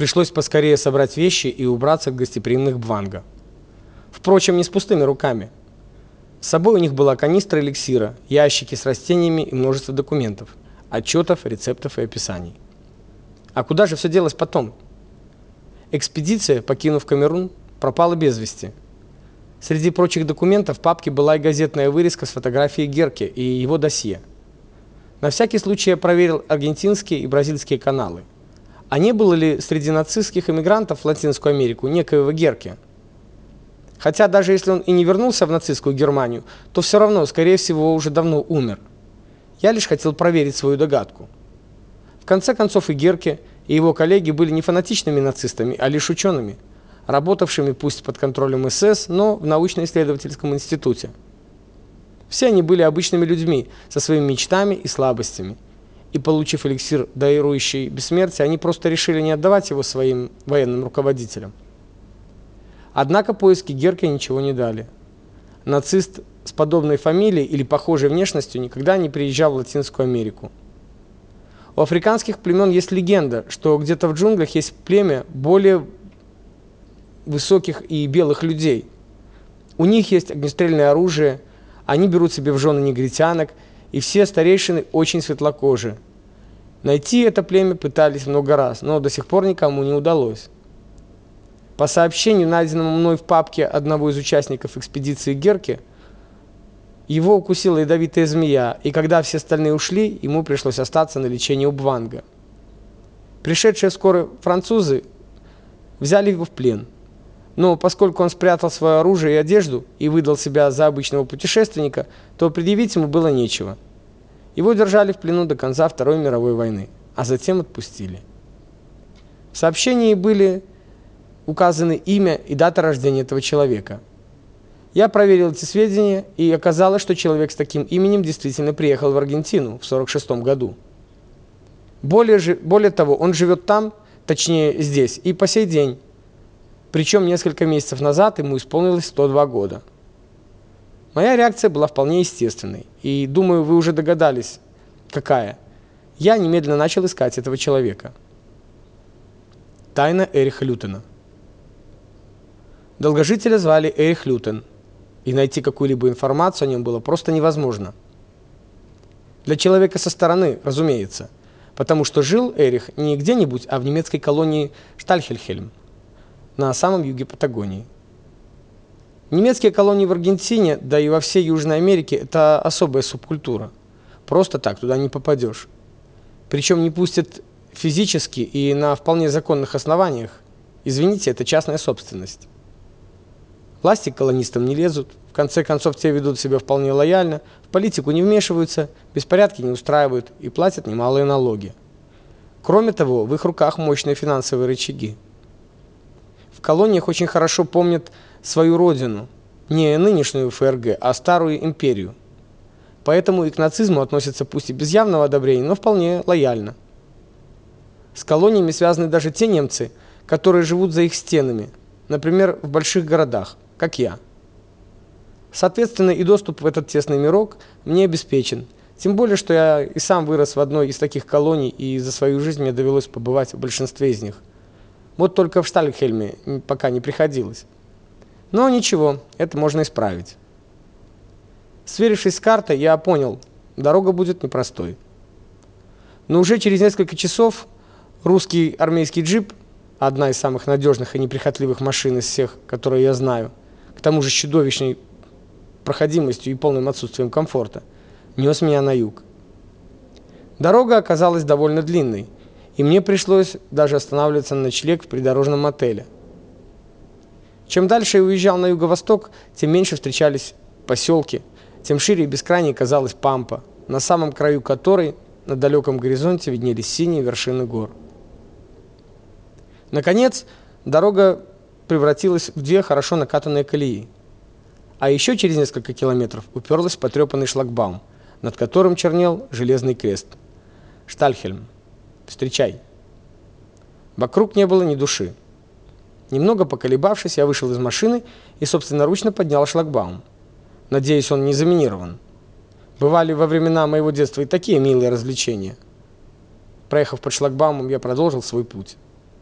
Пришлось поскорее собрать вещи и убраться от гостеприимных Бванга. Впрочем, не с пустыми руками. С собой у них была канистра эликсира, ящики с растениями и множество документов, отчетов, рецептов и описаний. А куда же все делось потом? Экспедиция, покинув Камерун, пропала без вести. Среди прочих документов в папке была и газетная вырезка с фотографией Герке и его досье. На всякий случай я проверил аргентинские и бразильские каналы. А не было ли среди нацистских эмигрантов в Латинскую Америку некоего Герке? Хотя даже если он и не вернулся в нацистскую Германию, то все равно, скорее всего, уже давно умер. Я лишь хотел проверить свою догадку. В конце концов и Герке, и его коллеги были не фанатичными нацистами, а лишь учеными, работавшими пусть под контролем СС, но в научно-исследовательском институте. Все они были обычными людьми со своими мечтами и слабостями. И получив эликсир, дарующий бессмертие, они просто решили не отдавать его своим военным руководителям. Однако поиски Герке ничего не дали. Нацист с подобной фамилией или похожей внешностью никогда не приезжал в Латинскую Америку. У африканских племен есть легенда, что где-то в джунглях есть племя более высоких и белых людей. У них есть огнестрельное оружие, они берут себе в жены негритянок, и все старейшины очень светлокожие. Найти это племя пытались много раз, но до сих пор никому не удалось. По сообщению, найденному мной в папке одного из участников экспедиции Герки, его укусила ядовитая змея, и когда все остальные ушли, ему пришлось остаться на лечении у Бванга. Пришедшие скоро французы взяли его в плен. Но поскольку он спрятал свое оружие и одежду и выдал себя за обычного путешественника, то предъявить ему было нечего. Его держали в плену до конца Второй мировой войны, а затем отпустили. В сообщении были указаны имя и дата рождения этого человека. Я проверил эти сведения, и оказалось, что человек с таким именем действительно приехал в Аргентину в 46 году. Более же более того, он живет там, точнее здесь, и по сей день причем несколько месяцев назад ему исполнилось 102 года. Моя реакция была вполне естественной, и, думаю, вы уже догадались, какая. Я немедленно начал искать этого человека. Тайна Эриха Лютена. Долгожителя звали Эрих Лютен, и найти какую-либо информацию о нем было просто невозможно. Для человека со стороны, разумеется, потому что жил Эрих не где-нибудь, а в немецкой колонии Штальхельхельм на самом юге Патагонии. Немецкие колонии в Аргентине, да и во всей Южной Америке это особая субкультура. Просто так туда не попадешь. Причем не пустят физически и на вполне законных основаниях. Извините, это частная собственность. Власти к колонистам не лезут, в конце концов те ведут себя вполне лояльно, в политику не вмешиваются, беспорядки не устраивают и платят немалые налоги. Кроме того, в их руках мощные финансовые рычаги. В колониях очень хорошо помнят свою родину, не нынешнюю ФРГ, а старую империю. Поэтому и к нацизму относятся пусть и без явного одобрения, но вполне лояльно. С колониями связаны даже те немцы, которые живут за их стенами, например, в больших городах, как я. Соответственно, и доступ в этот тесный мирок мне обеспечен. Тем более, что я и сам вырос в одной из таких колоний, и за свою жизнь мне довелось побывать в большинстве из них. Вот только в Штальхельме пока не приходилось. Но ничего, это можно исправить. Сверившись с картой, я понял, дорога будет непростой. Но уже через несколько часов русский армейский джип, одна из самых надежных и неприхотливых машин из всех, которые я знаю, к тому же с чудовищной проходимостью и полным отсутствием комфорта, нес меня на юг. Дорога оказалась довольно длинной, и мне пришлось даже останавливаться на ночлег в придорожном мотеле. Чем дальше я уезжал на юго-восток, тем меньше встречались поселки, тем шире и бескрайней казалась пампа, на самом краю которой на далеком горизонте виднелись синие вершины гор. Наконец, дорога превратилась в две хорошо накатанные колеи. А еще через несколько километров уперлась в потрепанный шлагбаум, над которым чернел железный крест. Штальхельм. Встречай. Вокруг не было ни души. Немного поколебавшись, я вышел из машины и собственноручно поднял шлагбаум. Надеюсь, он не заминирован. Бывали во времена моего детства и такие милые развлечения. Проехав под шлагбаумом, я продолжил свой путь.